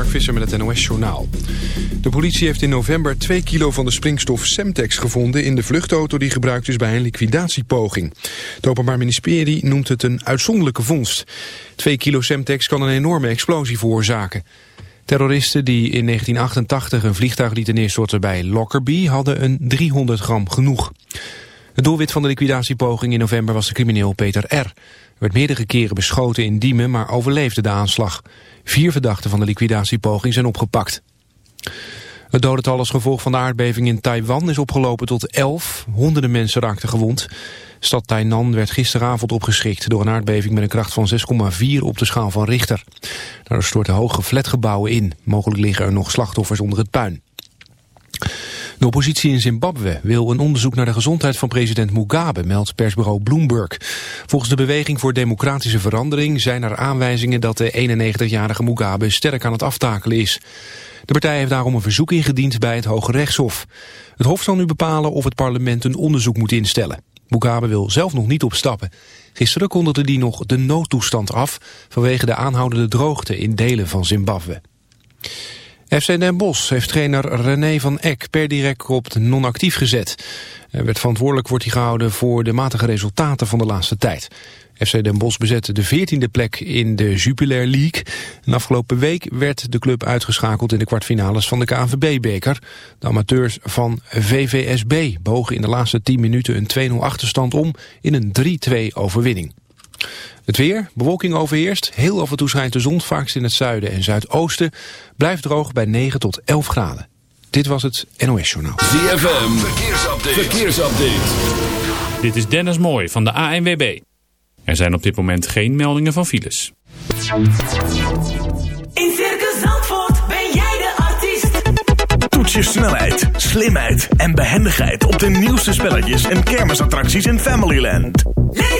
Mark Visser met het NOS Journaal. De politie heeft in november 2 kilo van de springstof Semtex gevonden... in de vluchtauto die gebruikt is bij een liquidatiepoging. Het Openbaar Ministerie noemt het een uitzonderlijke vondst. 2 kilo Semtex kan een enorme explosie veroorzaken. Terroristen die in 1988 een vliegtuig lieten neerstorten bij Lockerbie... hadden een 300 gram genoeg. Het doelwit van de liquidatiepoging in november was de crimineel Peter R werd meerdere keren beschoten in Diemen, maar overleefde de aanslag. Vier verdachten van de liquidatiepoging zijn opgepakt. Het dodental als gevolg van de aardbeving in Taiwan is opgelopen tot 11. Honderden mensen raakten gewond. Stad Tainan werd gisteravond opgeschrikt door een aardbeving met een kracht van 6,4 op de schaal van Richter. Daardoor stortten hoge flatgebouwen in. Mogelijk liggen er nog slachtoffers onder het puin. De oppositie in Zimbabwe wil een onderzoek naar de gezondheid van president Mugabe, meldt persbureau Bloomberg. Volgens de Beweging voor Democratische Verandering zijn er aanwijzingen dat de 91-jarige Mugabe sterk aan het aftakelen is. De partij heeft daarom een verzoek ingediend bij het Hoge Rechtshof. Het Hof zal nu bepalen of het parlement een onderzoek moet instellen. Mugabe wil zelf nog niet opstappen. Gisteren kondigde hij nog de noodtoestand af vanwege de aanhoudende droogte in delen van Zimbabwe. FC Den Bosch heeft trainer René van Eck per direct op non-actief gezet. Hij werd verantwoordelijk wordt hij gehouden voor de matige resultaten van de laatste tijd. FC Den Bosch bezette de 14e plek in de Jupiler League. En afgelopen week werd de club uitgeschakeld in de kwartfinales van de KNVB-beker. De amateurs van VVSB bogen in de laatste 10 minuten een 2-0 achterstand om in een 3-2 overwinning. Het weer, bewolking overheerst. Heel af en toe schijnt de zon, vaakst in het zuiden en zuidoosten. Blijft droog bij 9 tot 11 graden. Dit was het NOS Journaal. ZFM, verkeersupdate. verkeersupdate. Dit is Dennis Mooij van de ANWB. Er zijn op dit moment geen meldingen van files. In Circus Zandvoort ben jij de artiest. Toets je snelheid, slimheid en behendigheid op de nieuwste spelletjes en kermisattracties in Familyland. Leef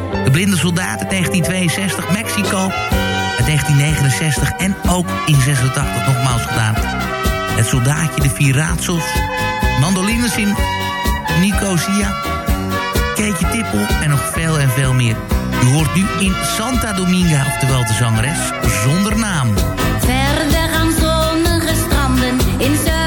De blinde soldaat uit 1962. Mexico uit 1969. En ook in 86 nogmaals gedaan. Het soldaatje, de vier raadsels. Mandolines in Nicosia. Keetje Tippel en nog veel en veel meer. U hoort nu in Santa Dominga, oftewel de zangeres, zonder naam. Verder aan zonnige stranden in zuidelijke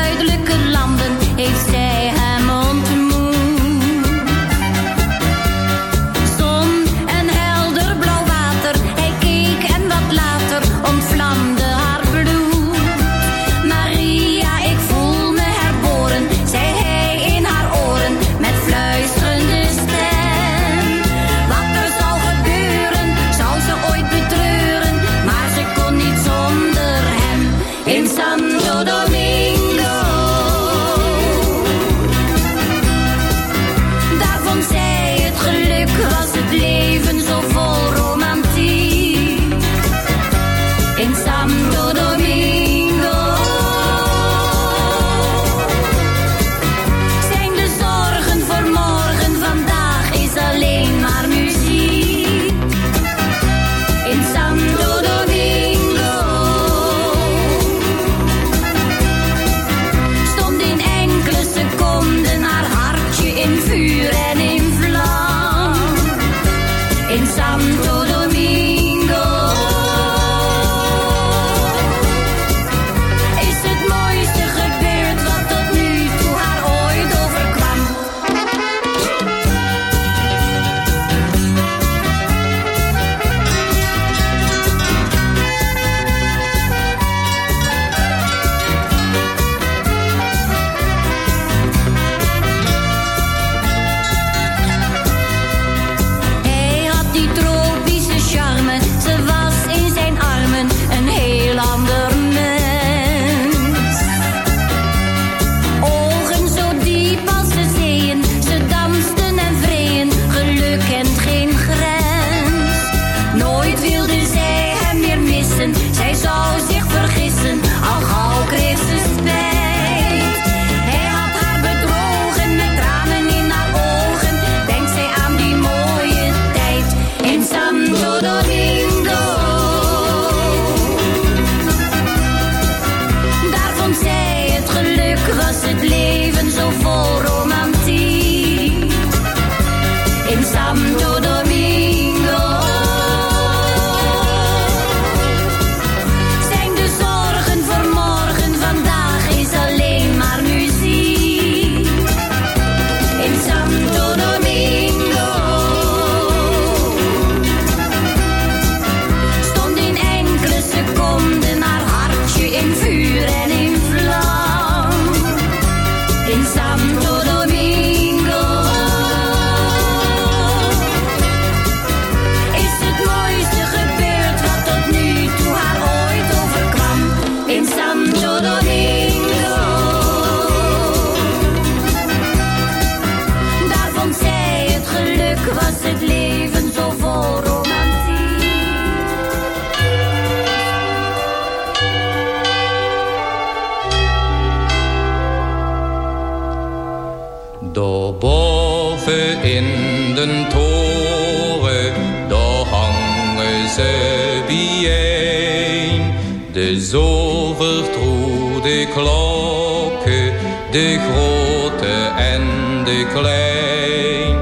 klokken, de grote en de klein.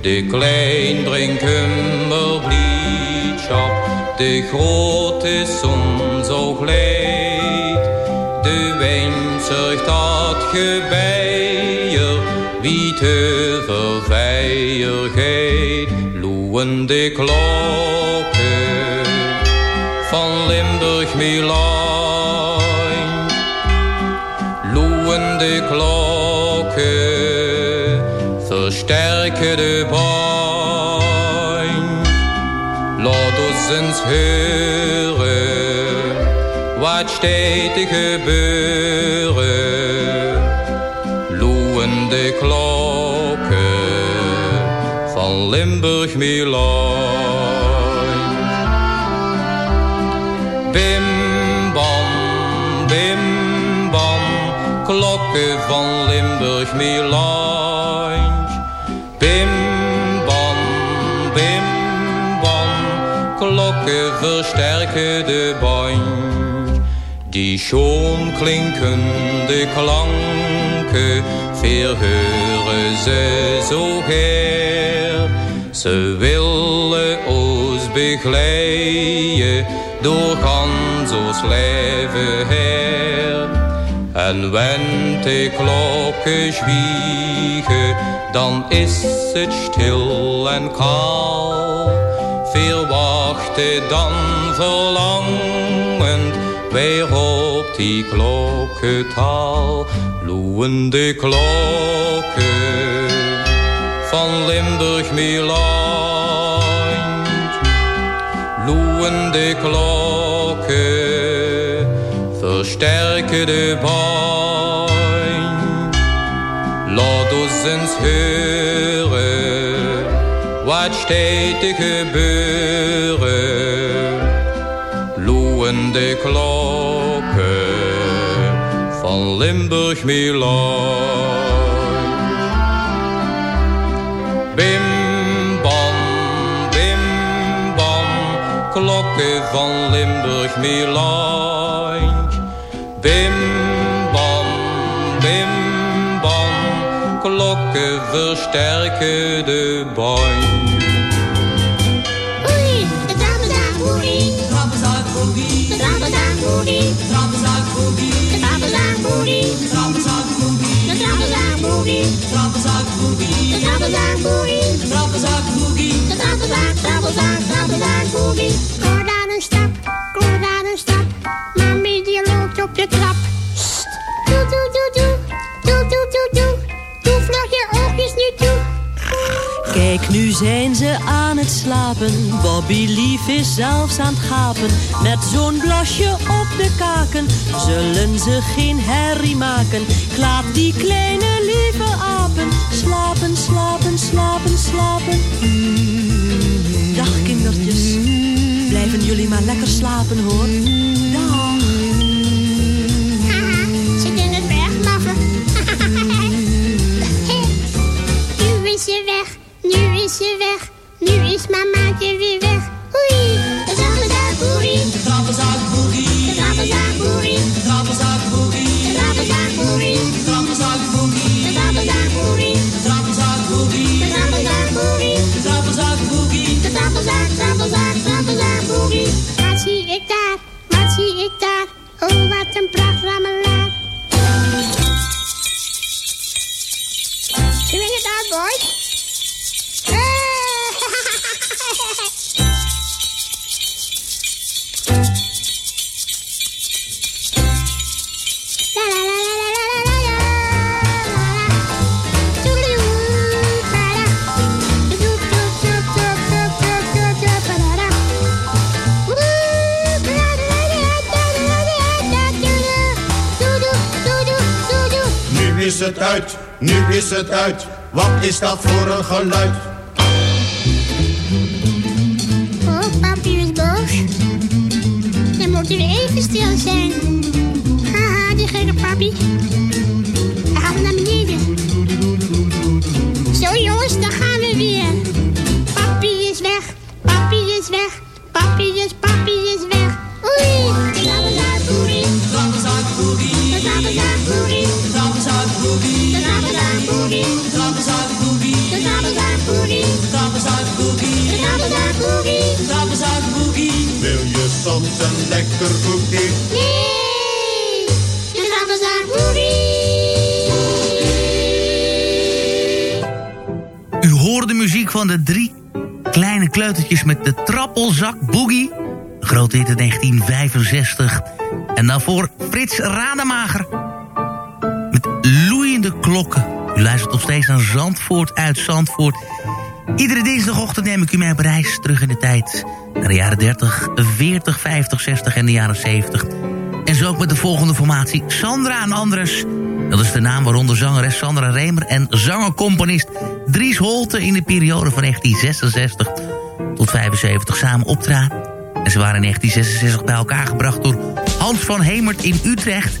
De klein brengt hummerbliedschap, de grote zon zo gleed. De wijn zorgt dat gebeier, wie te verveiligheid. Loeien de klokken van Limburg Milaan. Klokken versterken de baan. Laat ons eens horen wat te gebeuren. Loeien de klokken van Limburg van Limburg Milaan. Bim bam, bim bam, klokken versterken de band. Die schoon klinkende klanken, verheuren ze zo her. Ze willen ons begeleiden door ons leven. En wenn de klokken zwiegen, dan is het stil en kaal. Veel wachten dan verlangend, weer op die klokkentaal. Loeien de klokken van Limburg Milaan. Loeien de klokken Stärke de Bäum. Låt oss ens höre vad städtike böre loende klokken van Limburg Milan. Bim bam, bim bom, klokken van Limburg Milan. Bim bam, bim bam, klokken versterken de band. Oei, de. Trappelzakboogie. De. Trappelzakboogie. De. Hoor daar de trap. Sst. Doe, doe, doe, doe. Doe, doe, doe, doe. Doe vlug je oogjes niet toe. Kijk, nu zijn ze aan het slapen. Bobby Lief is zelfs aan het gapen. Met zo'n blasje op de kaken zullen ze geen herrie maken. Ik laat die kleine lieve apen slapen, slapen, slapen, slapen. Dag kindertjes, blijven jullie maar lekker slapen hoor. Nu is ze weg, nu is ze weg. Nu is mamaatje weer weg. Oei, de trappelzakboogie. De trappelzakboogie. De trappelzakboogie. De trappelzakboogie. De trappelzakboogie. De trappelzakboogie. De trappelzakboogie. De trappelzakboogie. De trappelzakboogie. De trappelzakboogie. De trappelzaak, trappelzaak, trappelzakboogie. Wat zie ik daar, wat zie ik daar? Oh, wat een pracht het uit, nu is het uit. Wat is dat voor een geluid? Oh, papi is boos. Dan moeten we even stil zijn. Haha, die gekke papi. Lekker koekie. Nee, de trappelzak U hoorde de muziek van de drie kleine kleutertjes met de trappelzak boogie. Grote hit in 1965. En daarvoor Frits Rademager. Met loeiende klokken. U luistert nog steeds naar Zandvoort uit Zandvoort. Iedere dinsdagochtend neem ik u mee op reis terug in de tijd. Naar de jaren 30, 40, 50, 60 en de jaren 70. En zo ook met de volgende formatie. Sandra en Andres. Dat is de naam waaronder zangeres Sandra Remer en zangercomponist Dries Holte in de periode van 1966 tot 75 samen optraden. En ze waren in 1966 bij elkaar gebracht door Hans van Hemert in Utrecht.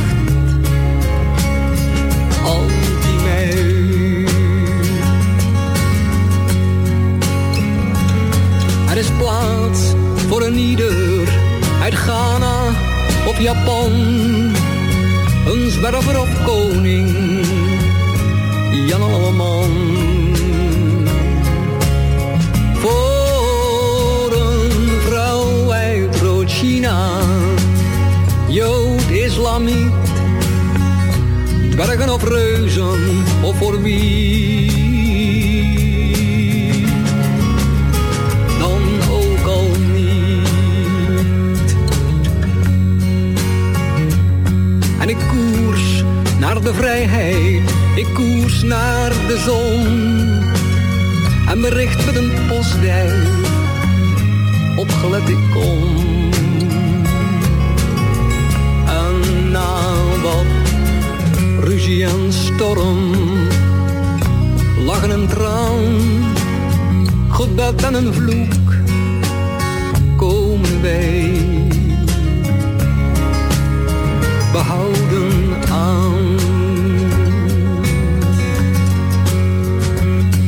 ieder uit Ghana of Japan. Een zwerver of koning, Jan Alleman. Voor een vrouw uit Rood-China, Jood, Islamiet. Dwergen of reuzen, of voor wie de vrijheid, ik koers naar de zon. En bericht met een postduif, opgelet ik kom. En na wat ruzie en storm, lachen en traan gebed en een vloek komen wij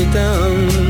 solidão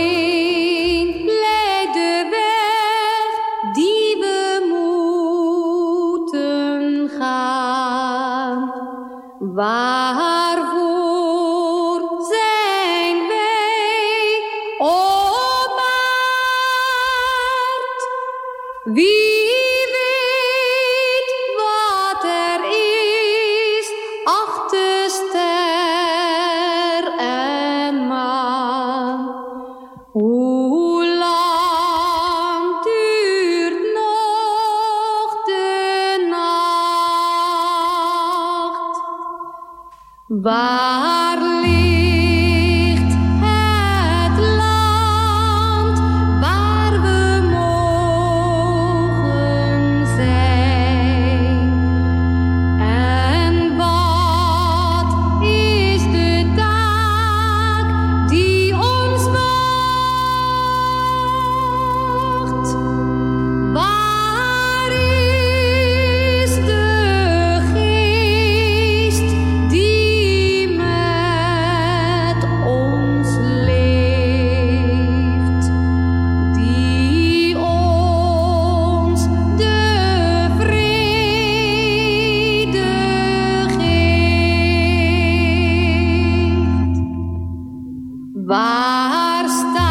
वह Waar Waar staat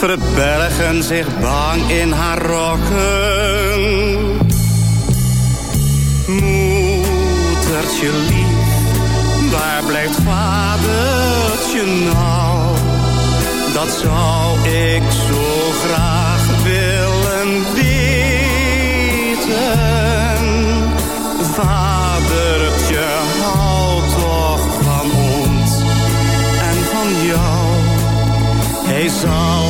Verbergen zich bang in haar rokken. Moedertje lief, waar blijft vadertje nou? Dat zou ik zo graag willen weten. Vadertje, hou toch van ons en van jou. Hij zal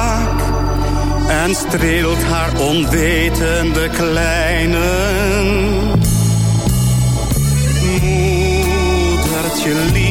En streelt haar onwetende kleinen. Moedertje lief,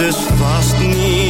dus vast niet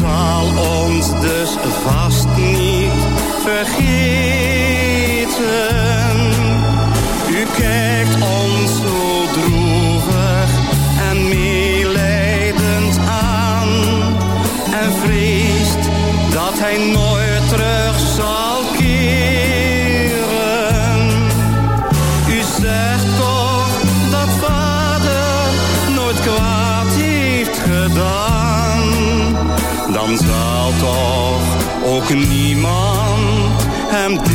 zal ons dus vast niet vergeten. U kijkt ons zo droevig en meelijdend aan. En vreest dat hij nooit terug zal ook niemand hem deren.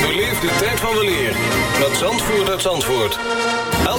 Beleef de tijd van de leer met Zandvoort uit Zandvoort.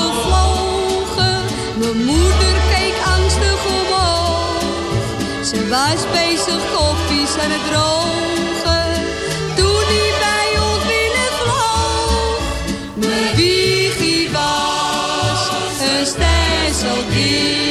Mijn moeder keek angstig omhoog. Ze was bezig koffies aan het drogen. Toen hij bij ons binnenvloog. Mijn wiegie was een stencilkissie.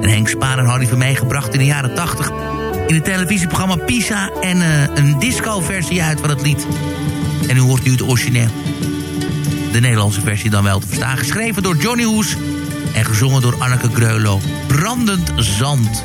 En Henk Spaan en Harry van meegebracht in de jaren 80. In het televisieprogramma Pisa. En uh, een disco-versie uit van het lied. En u hoort nu het origineel. De Nederlandse versie dan wel te verstaan. Geschreven door Johnny Hoes. En gezongen door Anneke Greulow. Brandend Zand.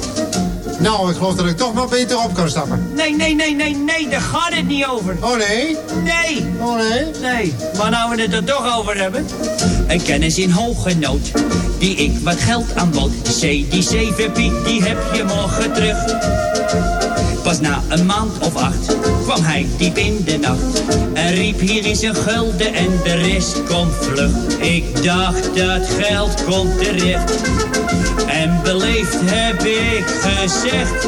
Nou, ik geloof dat ik toch maar beter op kan stappen. Nee, nee, nee, nee, nee, daar gaat het niet over. Oh nee? Nee. Oh nee? Nee, maar nou we het er toch over hebben. Een kennis in hoge nood, die ik wat geld aanbood. C, die 7 piek, die heb je morgen terug. Pas na een maand of acht kwam hij diep in de nacht. En riep hier is een gulden en de rest komt vlug. Ik dacht dat geld komt terecht. En beleefd heb ik gezegd.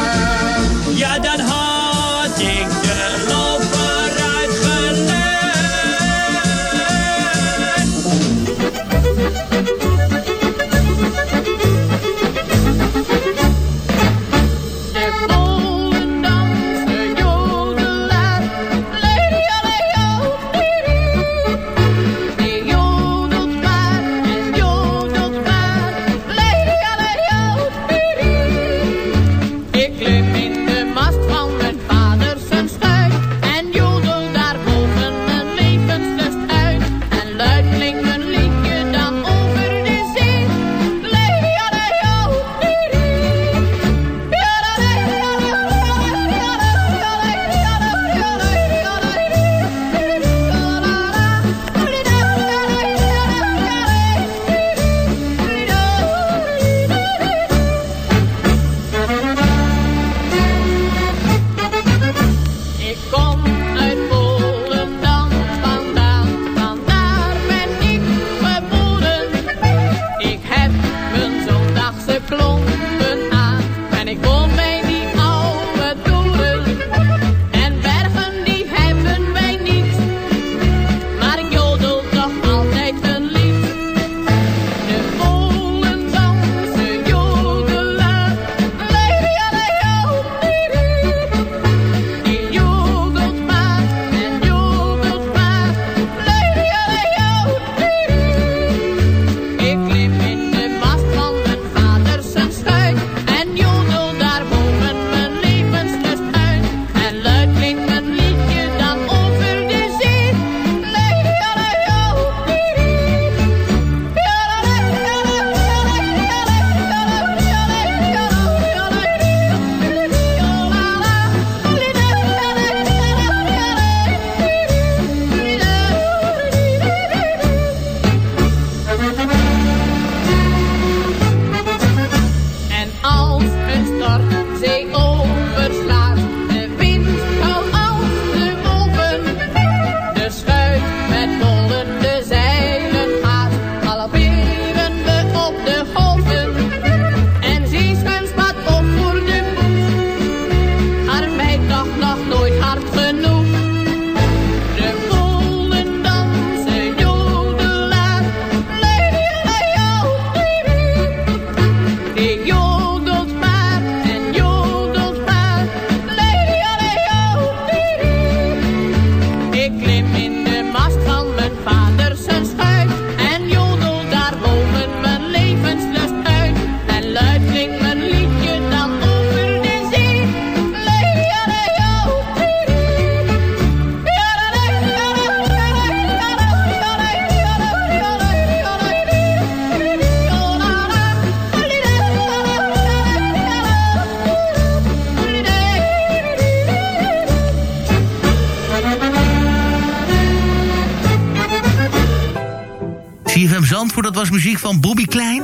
Zandvoort, dat was muziek van Bobby Klein.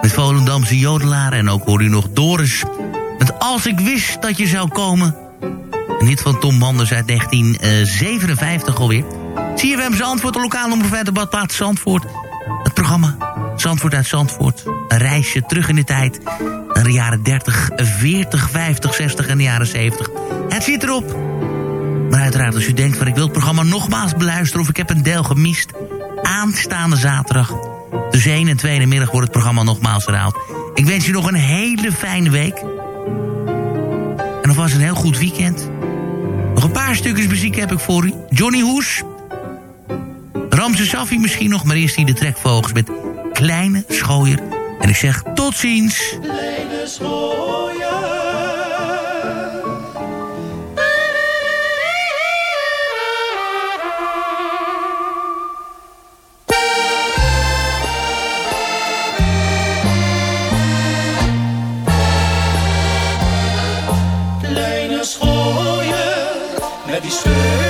Met Volendamse Jodelaar en ook hoor u nog Doris. Met Als ik wist dat je zou komen. Een hit van Tom Manders uit 1957 eh, alweer. CFM Zandvoort, de lokale omroep uit de badplaats Zandvoort. Het programma Zandvoort uit Zandvoort. Een reisje terug in de tijd. Naar de jaren 30, 40, 50, 60 en de jaren 70. Het zit erop. Maar uiteraard als u denkt van ik wil het programma nogmaals beluisteren... of ik heb een deel gemist aanstaande zaterdag. Tussen 1 en 2 in middag wordt het programma nogmaals herhaald. Ik wens je nog een hele fijne week. En nog was een heel goed weekend. Nog een paar stukjes muziek heb ik voor u. Johnny Hoes. Ramse Safi misschien nog, maar eerst die de trekvogels met Kleine Schooier. En ik zeg tot ziens. Kleine Schooier. Yeah.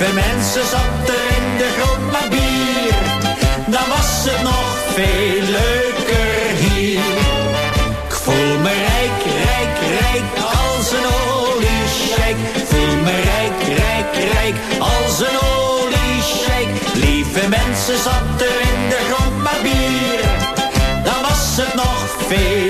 Lieve mensen zat er in de grond maar bier. Dan was het nog veel leuker hier. Ik voel me rijk, rijk, rijk als een oliesheik. Voel me rijk, rijk, rijk als een oliesheik. Lieve mensen zat er in de grond maar bier. Dan was het nog veel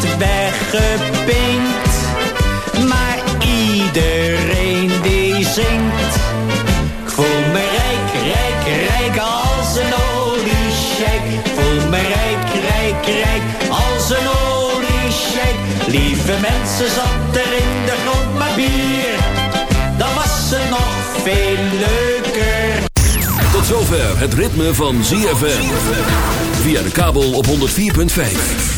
wordt weggepinkt. Maar iedereen die zingt. Ik voel me rijk, rijk, rijk als een oliesjijk. Ik voel me rijk, rijk, rijk als een oliesjijk. Lieve mensen, zat er in de grond maar bier. Dan was het nog veel leuker. Tot zover het ritme van ZFM. Via de kabel op 104.5.